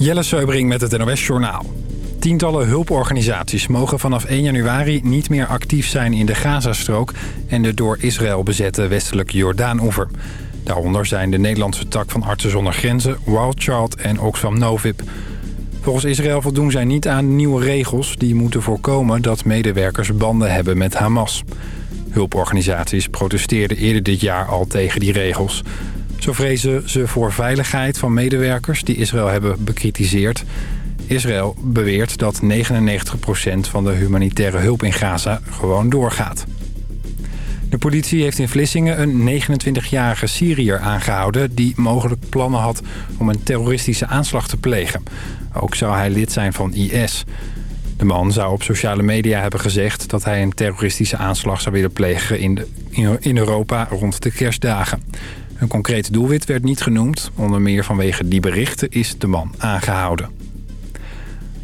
Jelle Seubring met het NOS Journaal. Tientallen hulporganisaties mogen vanaf 1 januari niet meer actief zijn in de Gazastrook... en de door Israël bezette westelijke Jordaan-oever. Daaronder zijn de Nederlandse tak van Artsen zonder Grenzen, Wild Child en Oxfam Novib. Volgens Israël voldoen zij niet aan nieuwe regels... die moeten voorkomen dat medewerkers banden hebben met Hamas. Hulporganisaties protesteerden eerder dit jaar al tegen die regels... Zo vrezen ze voor veiligheid van medewerkers die Israël hebben bekritiseerd. Israël beweert dat 99% van de humanitaire hulp in Gaza gewoon doorgaat. De politie heeft in Vlissingen een 29-jarige Syriër aangehouden... die mogelijk plannen had om een terroristische aanslag te plegen. Ook zou hij lid zijn van IS. De man zou op sociale media hebben gezegd... dat hij een terroristische aanslag zou willen plegen in, in Europa rond de kerstdagen. Een concreet doelwit werd niet genoemd. Onder meer vanwege die berichten is de man aangehouden.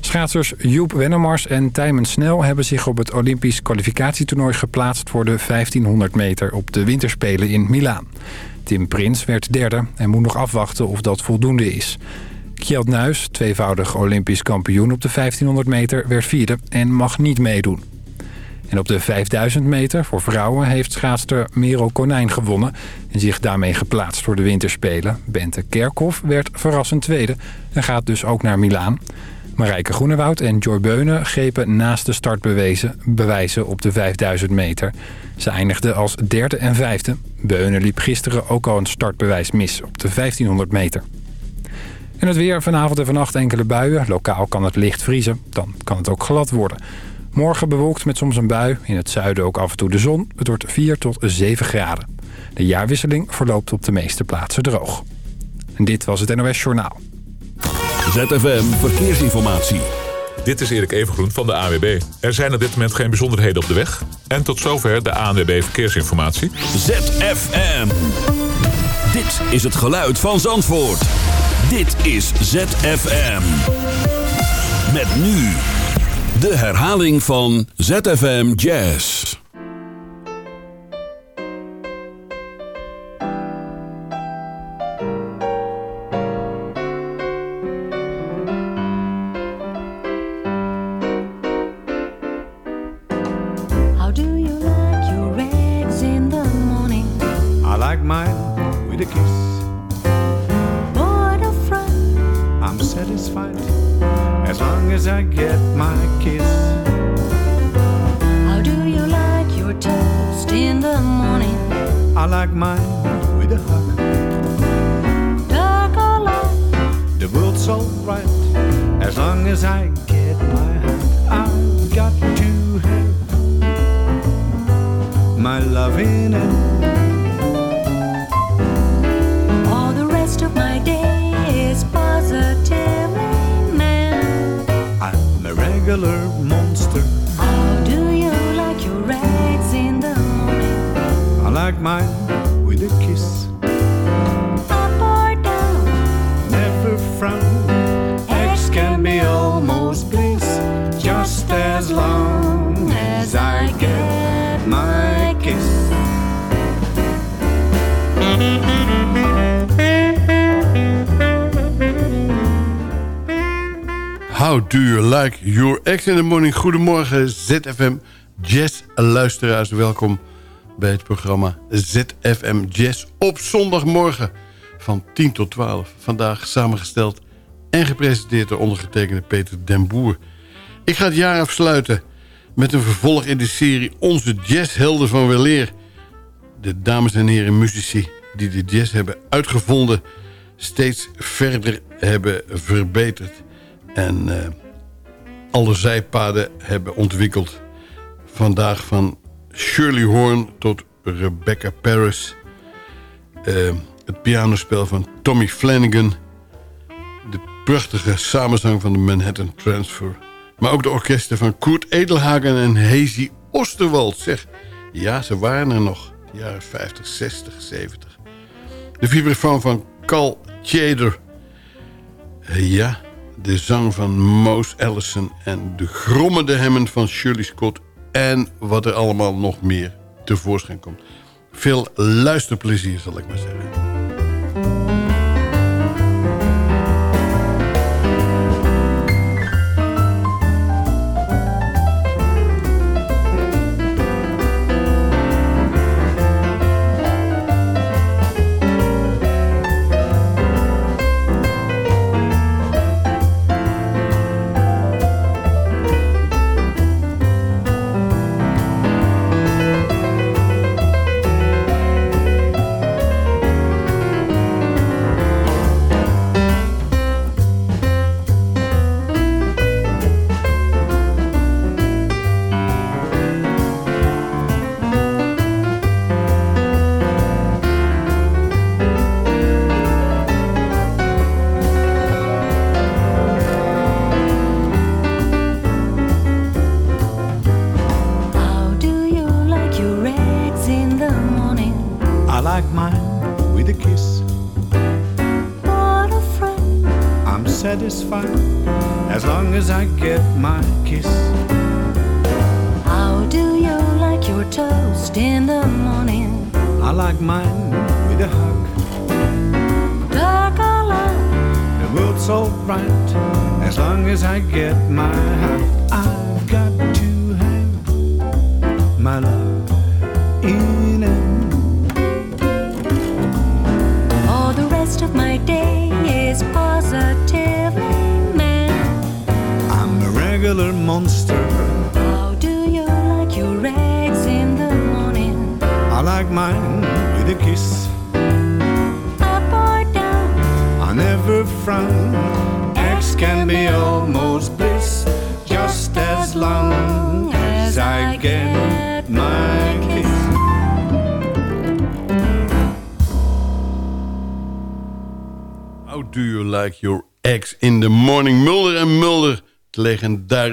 Schaatsers Joep Wennemars en Tijmen Snel hebben zich op het Olympisch kwalificatietoernooi geplaatst voor de 1500 meter op de winterspelen in Milaan. Tim Prins werd derde en moet nog afwachten of dat voldoende is. Kjeld Nuis, tweevoudig Olympisch kampioen op de 1500 meter, werd vierde en mag niet meedoen. En op de 5000 meter voor vrouwen heeft schaatster Merel Konijn gewonnen... en zich daarmee geplaatst voor de winterspelen. Bente Kerkhoff werd verrassend tweede en gaat dus ook naar Milaan. Marijke Groenewoud en Joy Beunen grepen naast de startbewijzen op de 5000 meter. Ze eindigden als derde en vijfde. Beunen liep gisteren ook al een startbewijs mis op de 1500 meter. En het weer vanavond en vannacht enkele buien. Lokaal kan het licht vriezen. Dan kan het ook glad worden. Morgen bewolkt met soms een bui. In het zuiden ook af en toe de zon. Het wordt 4 tot 7 graden. De jaarwisseling verloopt op de meeste plaatsen droog. En dit was het NOS Journaal. ZFM Verkeersinformatie. Dit is Erik Evengroen van de AWB. Er zijn op dit moment geen bijzonderheden op de weg. En tot zover de ANWB Verkeersinformatie. ZFM. Dit is het geluid van Zandvoort. Dit is ZFM. Met nu de herhaling van ZFM Jazz. How do you like your ex in the morning? Goedemorgen ZFM Jazz luisteraars. Welkom bij het programma ZFM Jazz op zondagmorgen van 10 tot 12. Vandaag samengesteld en gepresenteerd door ondergetekende Peter den Boer. Ik ga het jaar afsluiten met een vervolg in de serie Onze Jazzhelden van Weleer. De dames en heren muzici die de jazz hebben uitgevonden... steeds verder hebben verbeterd en eh, alle zijpaden hebben ontwikkeld. Vandaag van Shirley Horn tot Rebecca Paris. Eh, het pianospel van Tommy Flanagan. De prachtige samenzang van de Manhattan Transfer. Maar ook de orkesten van Kurt Edelhagen en Hazy Osterwald. Zeg, ja, ze waren er nog. Jaren 50, 60, 70. De vibrafoon van Carl Tjeder. Eh, ja, de zang van Moos Allison en de grommende hemmen van Shirley Scott... en wat er allemaal nog meer tevoorschijn komt. Veel luisterplezier, zal ik maar zeggen.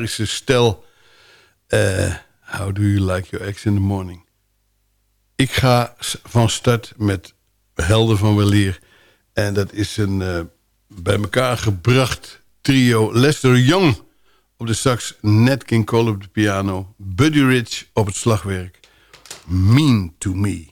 Stel. Uh, how do you like your ex in the morning? Ik ga van start met Helden van Welier. En dat is een eh, bij elkaar gebracht trio. Lester Young op de sax, Nat King Cole op de piano... Buddy Rich op het slagwerk. Mean to me.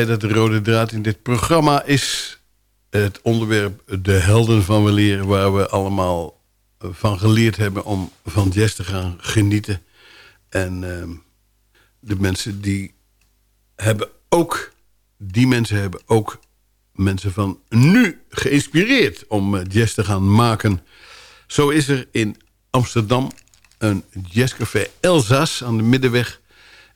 Dat de rode draad in dit programma is... het onderwerp De Helden van Weleer... waar we allemaal van geleerd hebben om van jazz te gaan genieten. En ehm, de mensen die hebben ook... die mensen hebben ook mensen van nu geïnspireerd om eh, jazz te gaan maken. Zo is er in Amsterdam een jazzcafé Elzas aan de Middenweg.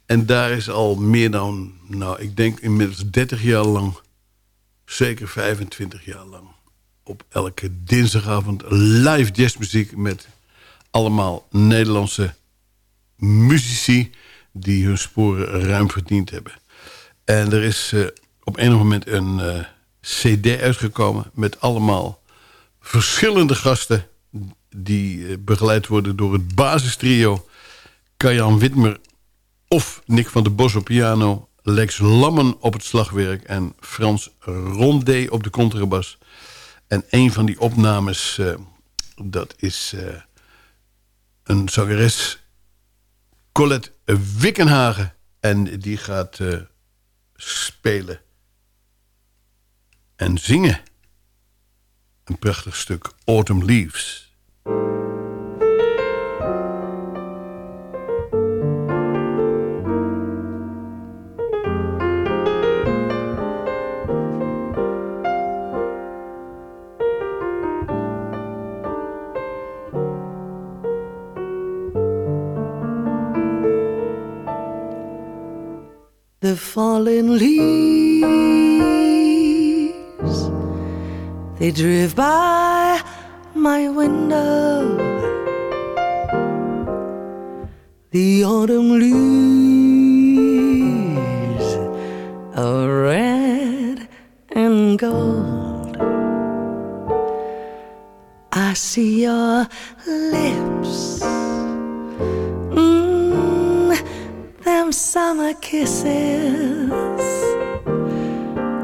En daar is al meer dan, nou ik denk inmiddels 30 jaar lang... zeker 25 jaar lang... op elke dinsdagavond live jazzmuziek... met allemaal Nederlandse muzici... die hun sporen ruim verdiend hebben. En er is uh, op een moment een... Uh, cd uitgekomen met allemaal verschillende gasten... die eh, begeleid worden door het basistrio... Kajan Witmer of Nick van der Bos op piano... Lex Lammen op het slagwerk en Frans Rondé op de contrabas. En een van die opnames, uh, dat is uh, een zangeres... Colette Wickenhagen. En die gaat uh, spelen en zingen. Een prachtig stuk Autumn Leaves. The fallen leaves they drift by my window. The autumn leaves are red and gold. I see your summer kisses,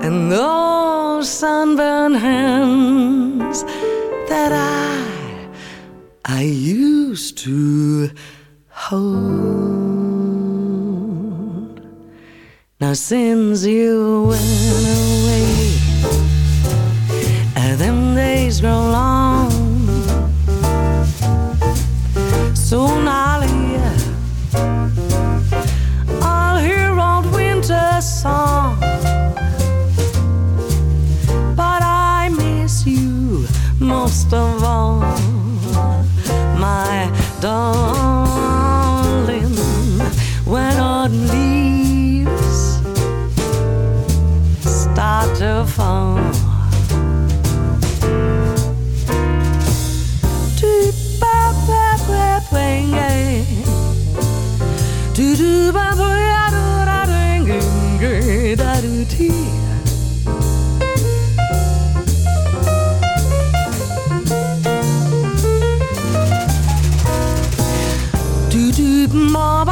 and those sunburned hands that I I used to hold. Now since you went away, Mama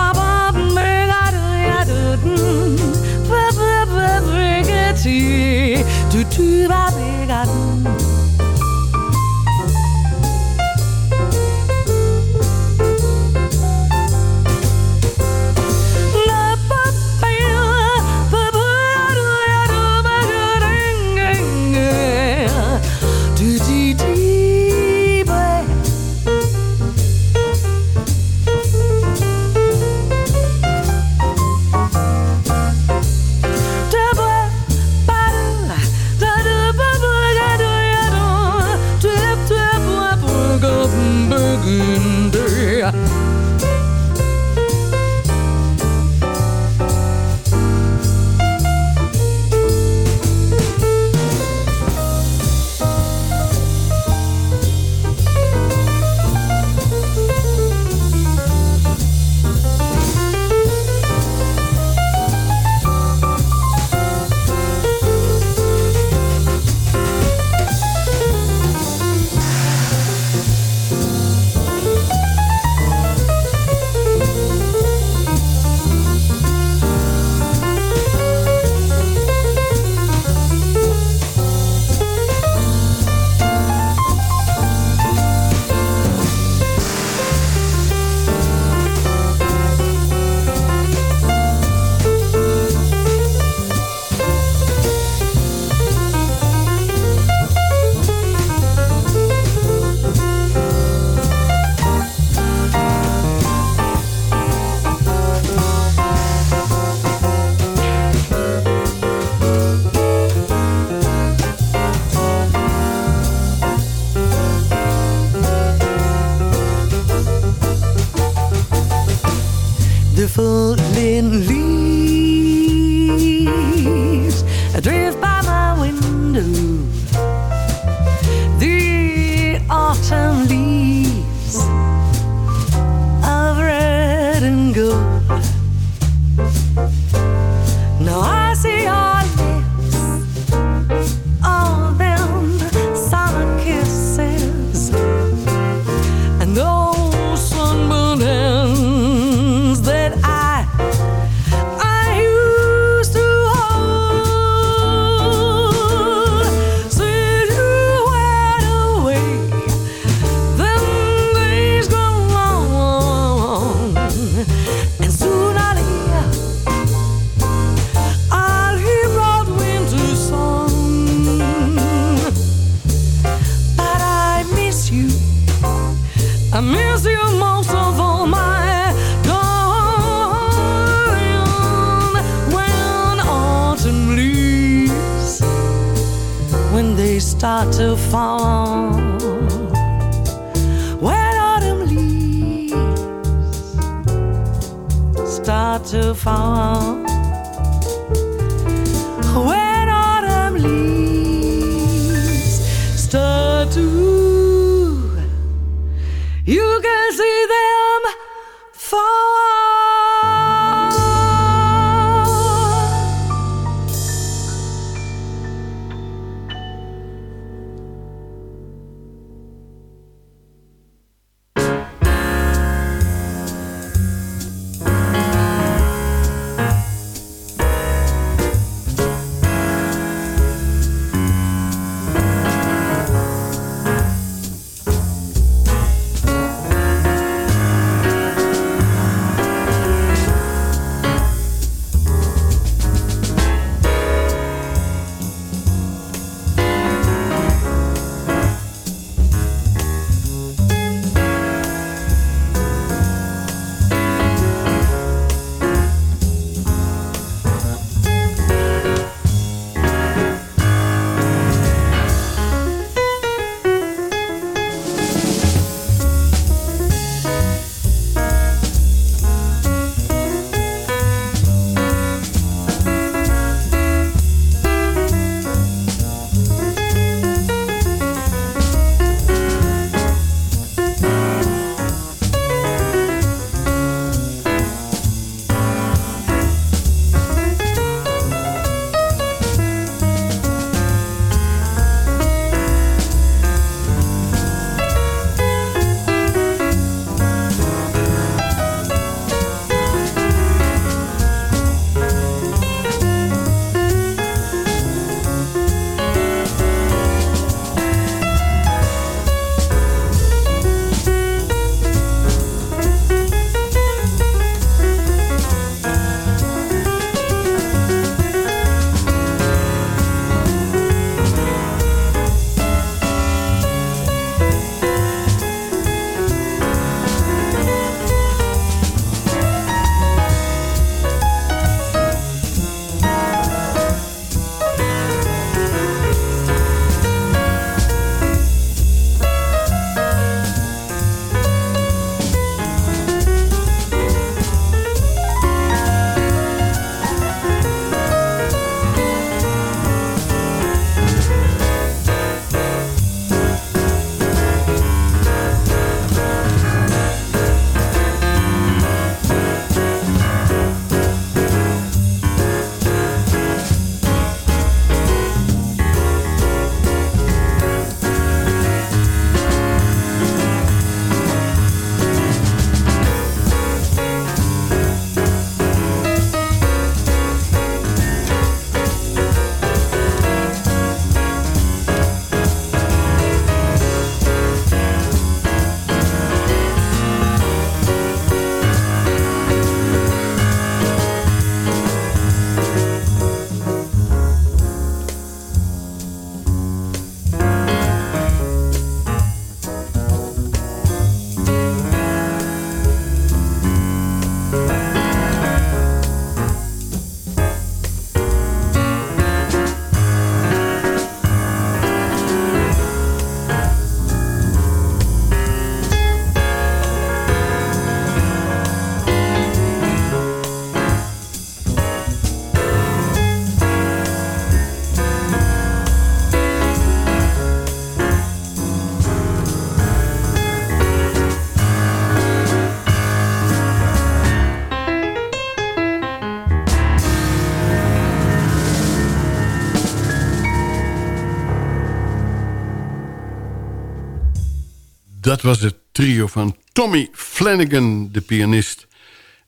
Dat was het trio van Tommy Flanagan, de pianist...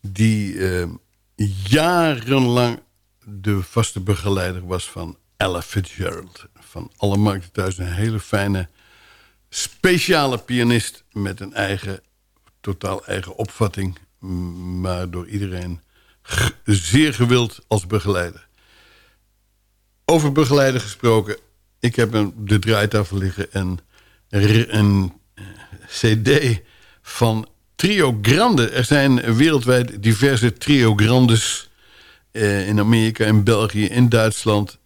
die eh, jarenlang de vaste begeleider was van Ella Fitzgerald. Van alle markten thuis een hele fijne, speciale pianist... met een eigen, totaal eigen opvatting... maar door iedereen zeer gewild als begeleider. Over begeleider gesproken. Ik heb op de draaitafel liggen een, r- een cd van Trio Grande. Er zijn wereldwijd diverse Trio Grandes... eh, in Amerika, in België, in Duitsland.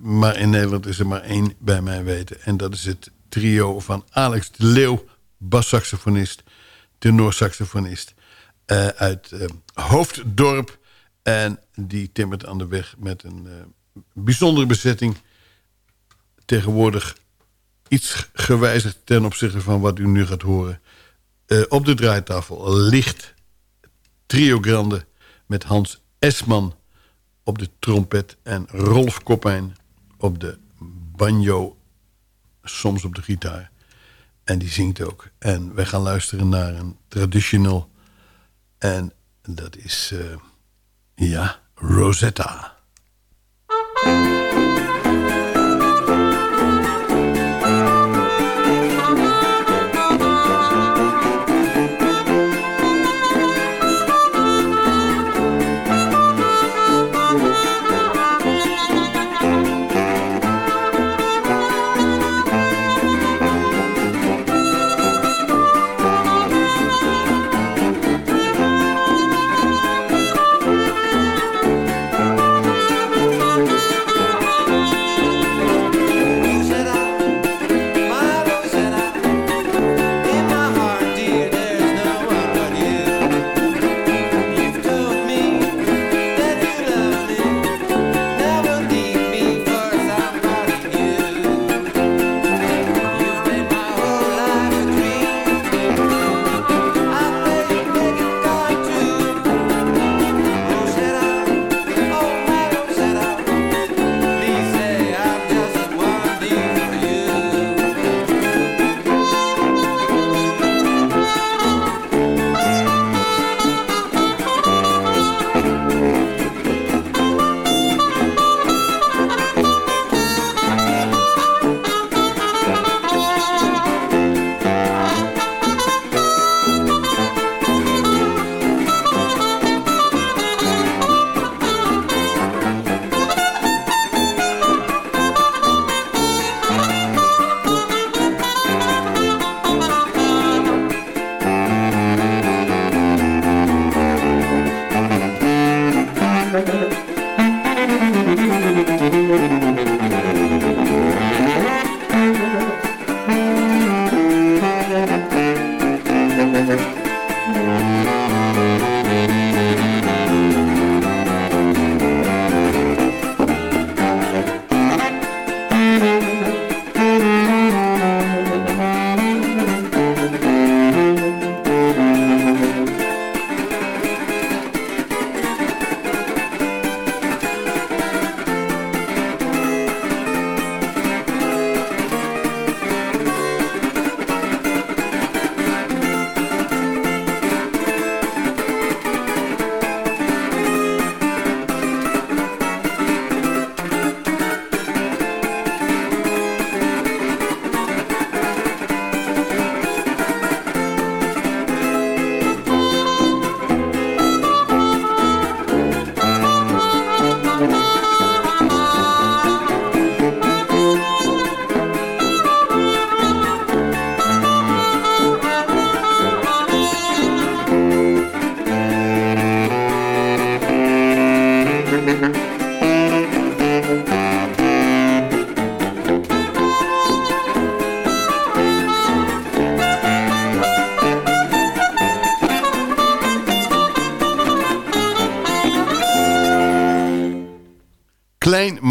Maar in Nederland is er maar één bij mij weten. En dat is het trio van Alex de Leeuw, bassaxofonist, tenorsaxofonist... eh, uit eh, Hoofddorp. En die timmert aan de weg met een eh, bijzondere bezetting. Tegenwoordig iets gewijzigd ten opzichte van wat u nu gaat horen. Eh, op de draaitafel ligt Trio Grande met Hans Esman op de trompet... en Rolf Koppijn op de banjo, soms op de gitaar. En die zingt ook. En wij gaan luisteren naar een traditional... en dat is, eh, ja, Rosetta.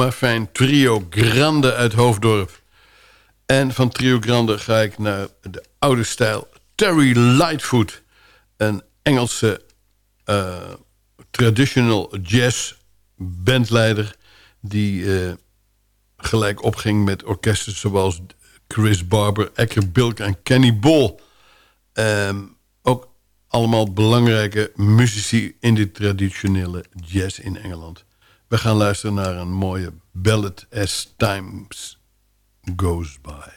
Maar fijn trio Grande uit Hoofddorp. En van trio Grande ga ik naar de oude stijl Terry Lightfoot. Een Engelse eh, traditional jazz bandleider... die eh, gelijk opging met orkesten zoals Chris Barber, Ecker Bilk en Kenny Ball. Ehm, ook allemaal belangrijke muzici in de traditionele jazz in Engeland. We gaan luisteren naar een mooie ballad As Times Goes By.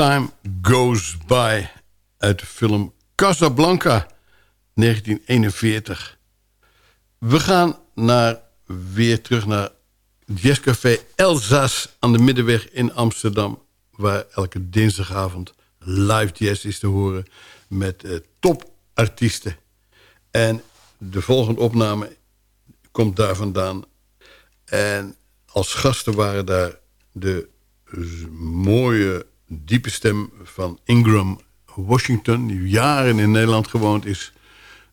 Time Goes By uit de film Casablanca 1941. We gaan naar, weer terug naar Jazzcafé Elzas aan de Middenweg in Amsterdam... waar elke dinsdagavond live jazz is te horen met uh, topartiesten. En de volgende opname komt daar vandaan. En als gasten waren daar de mooie diepe stem van Ingram Washington... die jaren in Nederland gewoond is.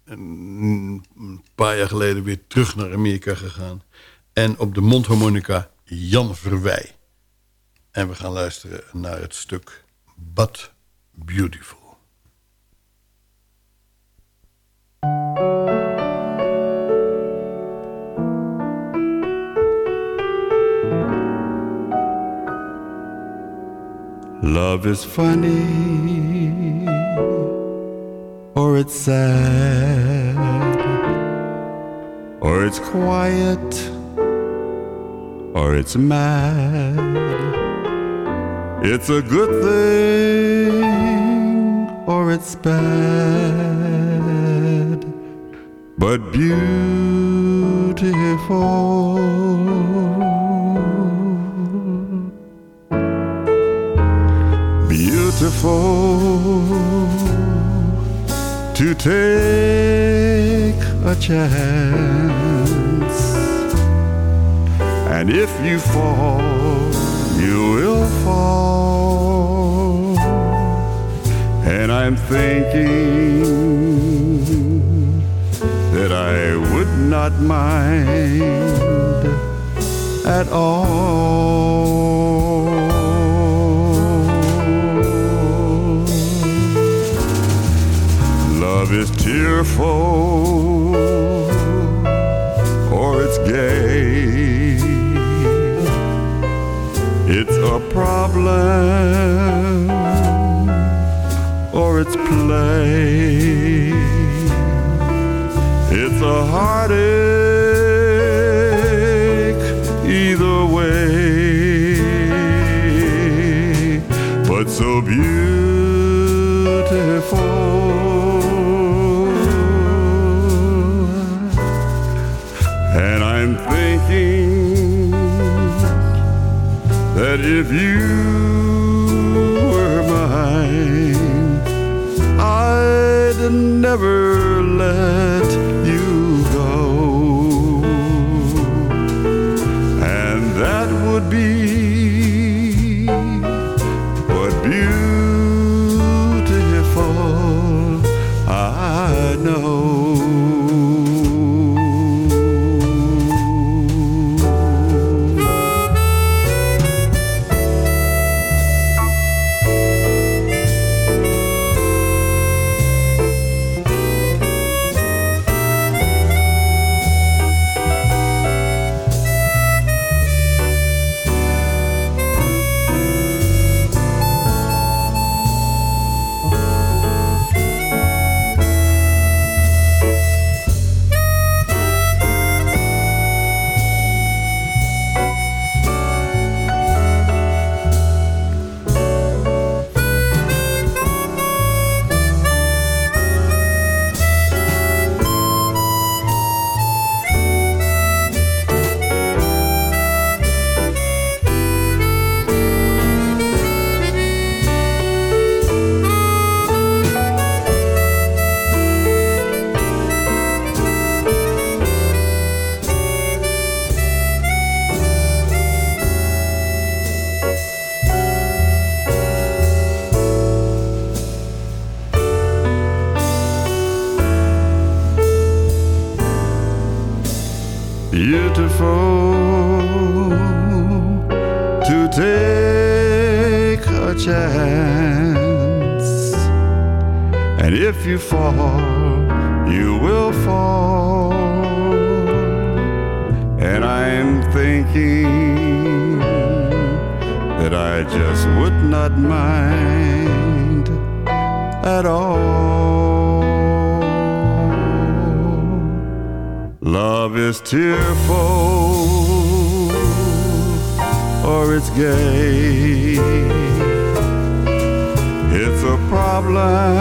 Een paar jaar geleden weer terug naar Amerika gegaan. En op de mondharmonica Jan Verwij. En we gaan luisteren naar het stuk But Beautiful. Love is funny or it's sad or it's quiet or it's mad. It's a good thing or it's bad, but beautiful. Beautiful to take a chance. And if you fall, you will fall. And I'm thinking that I would not mind at all. Or it's gay. It's a problem or it's play. It's a heartache that if you were mine, I'd never let to take a chance. And if you fall, you will fall. And I'm thinking that I just would not mind at all. Love is tearful or it's gay. It's a problem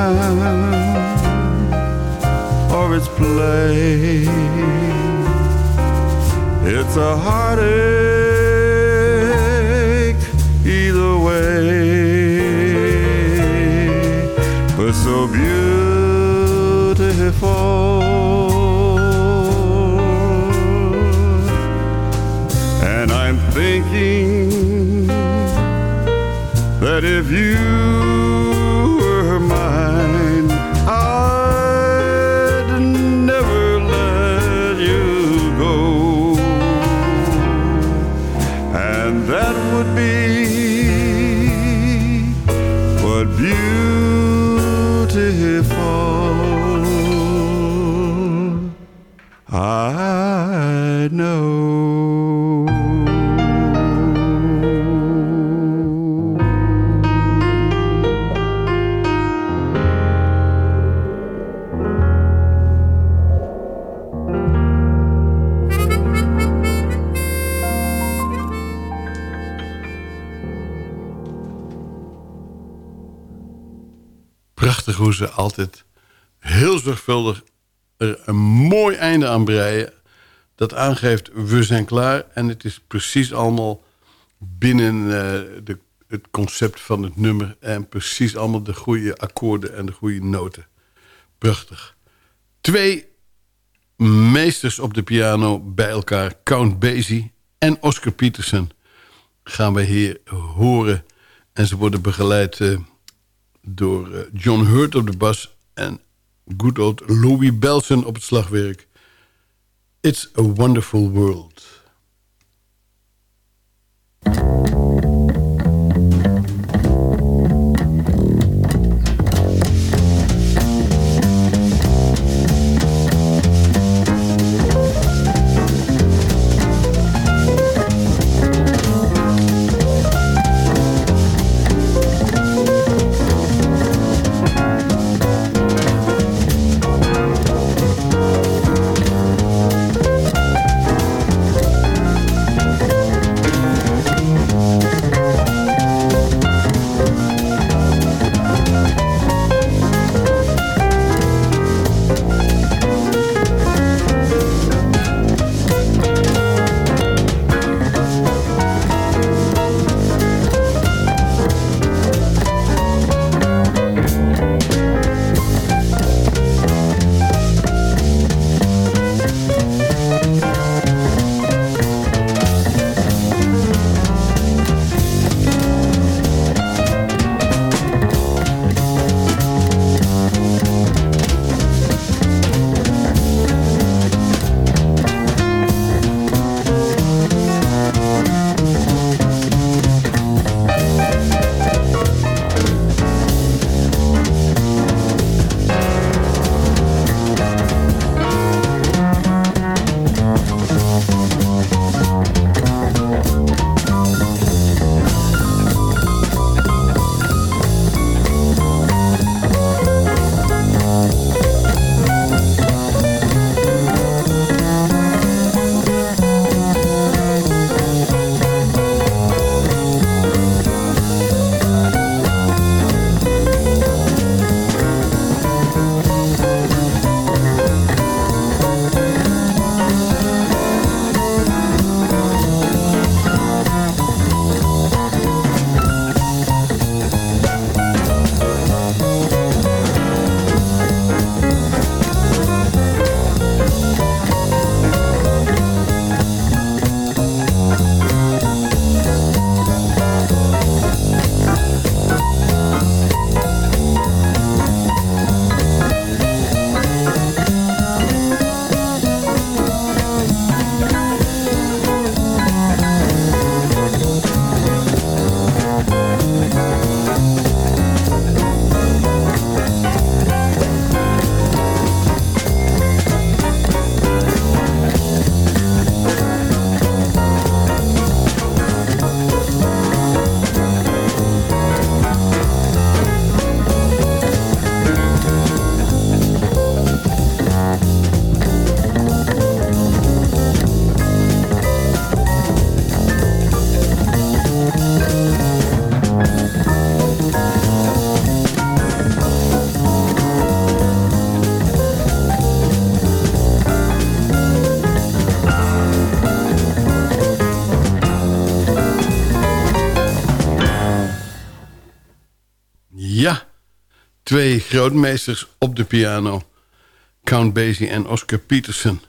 or it's play. It's a heartache either way. But so beautiful. Thinking that if you hoe ze altijd heel zorgvuldig er een mooi einde aan breien. Dat aangeeft, we zijn klaar. En het is precies allemaal binnen eh, de, het concept van het nummer. En precies allemaal de goede akkoorden en de goede noten. Prachtig. Twee meesters op de piano bij elkaar. Count Basie en Oscar Peterson gaan we hier horen. En ze worden begeleid eh, door eh, John Hurt op de bas... en good old Louis Belson op het slagwerk. It's a wonderful world. Twee grootmeesters op de piano. Count Basie en Oscar Peterson.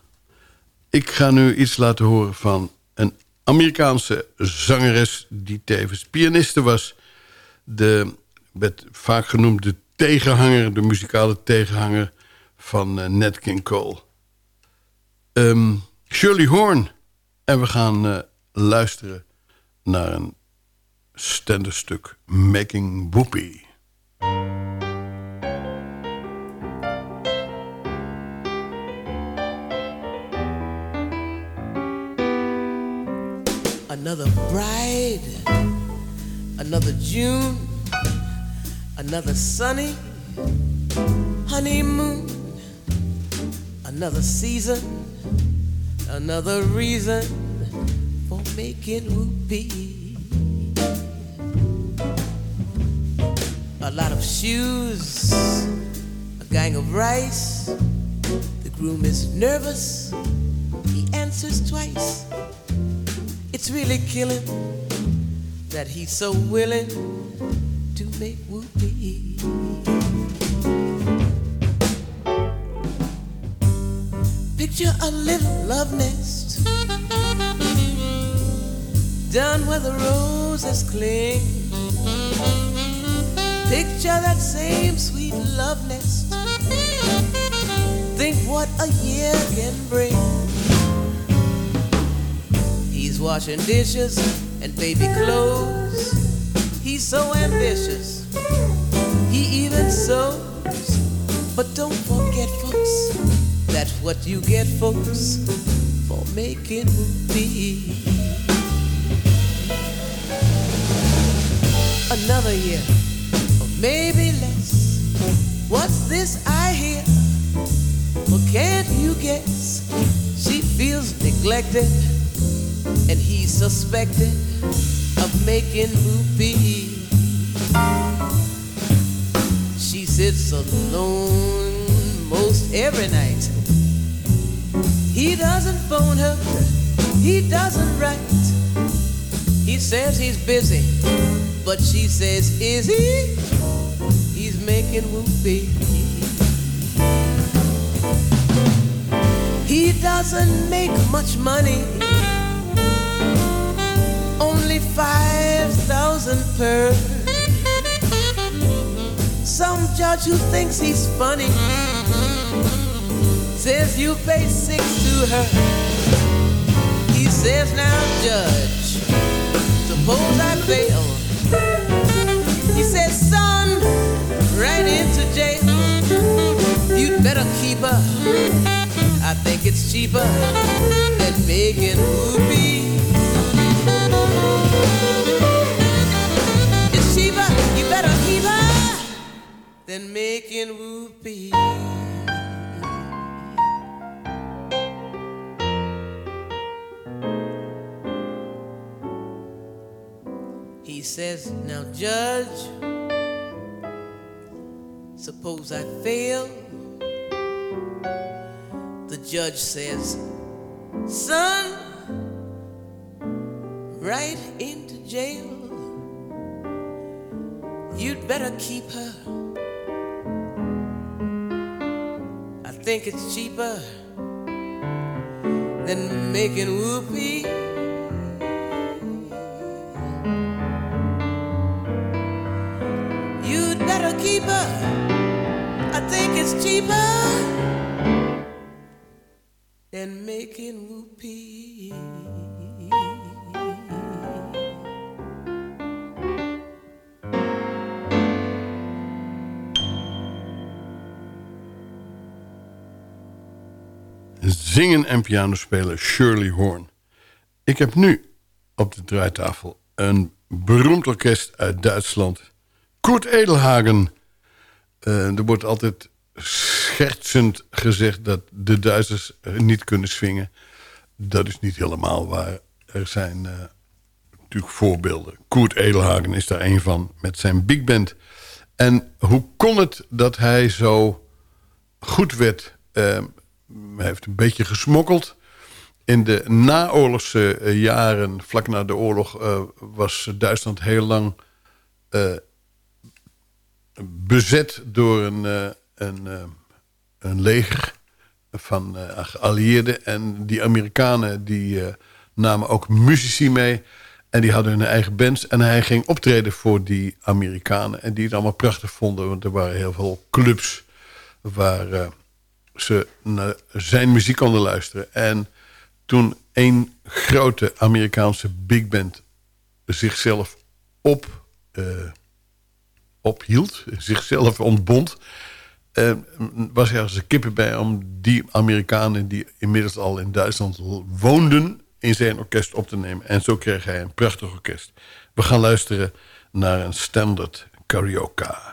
Ik ga nu iets laten horen van een Amerikaanse zangeres... die tevens pianiste was. De, werd vaak genoemd de tegenhanger, de muzikale tegenhanger van uh, Nat King Cole. Ehm, Shirley Horn. En we gaan uh, luisteren naar een standerdstuk Making Whoopie. Another bride, another June, another sunny honeymoon, another season, another reason for making whoopee. a lot of shoes, a gang of rice. The groom is nervous, he answers twice. It's really killing that he's so willing to make whoopee. Picture a little love nest down where the roses cling. Picture that same sweet love nest. Think what a year can bring. He's washing dishes and baby clothes. He's so ambitious. He even sews. But don't forget, folks, that's what you get, folks, for making movies. Another year, or maybe less. What's this I hear? Well, can't you guess? She feels neglected, and he's suspected of making whoopee. She sits alone most every night. He doesn't phone her, he doesn't write. He says he's busy, but she says, Is he? He's making whoopee. He doesn't make much money, five thousand per. Some judge who thinks he's funny says you pay six to her. He says, Now, judge, suppose I fail. He says, Son, right into jail. You'd better keep her. I think it's cheaper than making whoopee. Than making whoopee. He says, Now, judge, suppose I fail. The judge says, Son, right into jail. You'd better keep her. Think it's cheaper than making whoopee. You'd better keep her. I think it's cheaper than making whoopee. Zingen en piano spelen Shirley Horn. Ik heb nu op de draaitafel een beroemd orkest uit Duitsland. Kurt Edelhagen. Eh, er wordt altijd schertsend gezegd dat de Duitsers niet kunnen swingen. Dat is niet helemaal waar. Er zijn eh, natuurlijk voorbeelden. Kurt Edelhagen is daar een van met zijn big band. En hoe kon het dat hij zo goed werd? Eh, heeft een beetje gesmokkeld. In de naoorlogse eh, jaren, vlak na de oorlog... eh, was Duitsland heel lang eh, bezet door een, een, een leger van geallieerden. En die Amerikanen die, namen ook muzici mee. En die hadden hun eigen bands. En hij ging optreden voor die Amerikanen. En die het allemaal prachtig vonden. Want er waren heel veel clubs waar ze naar zijn muziek konden luisteren. En toen een grote Amerikaanse big band zichzelf op, eh, ophield, zichzelf ontbond, eh, was er als een kippen bij om die Amerikanen die inmiddels al in Duitsland woonden in zijn orkest op te nemen. En zo kreeg hij een prachtig orkest. We gaan luisteren naar een standard karaoke.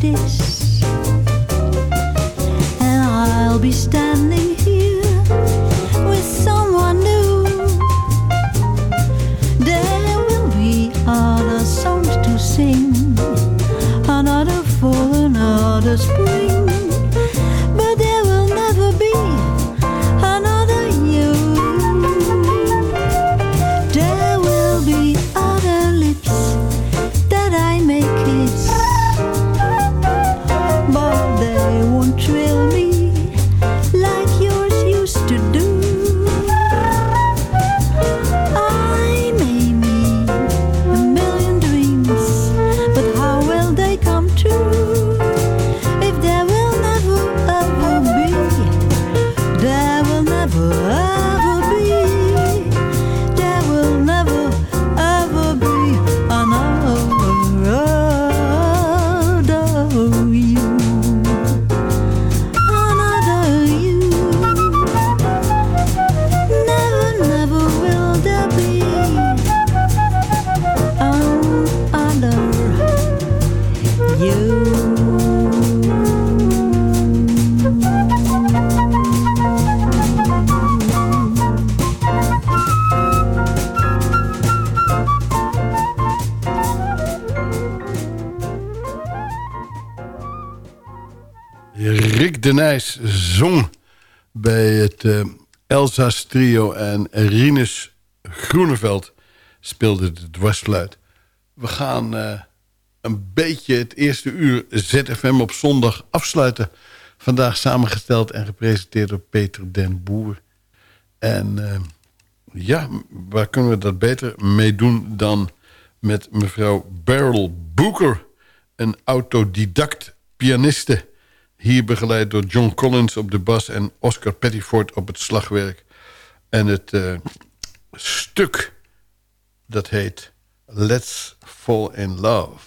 this. het eh, Elsa's trio en Rinus Groeneveld speelden de dwarsfluit. We gaan eh, een beetje het eerste uur ZFM op zondag afsluiten. Vandaag samengesteld en gepresenteerd door Peter den Boer. En eh, ja, waar kunnen we dat beter mee doen dan met mevrouw Beryl Booker... een autodidact pianiste hier begeleid door John Collins op de bas en Oscar Pettiford op het slagwerk. En het uh, stuk dat heet Let's Fall in Love.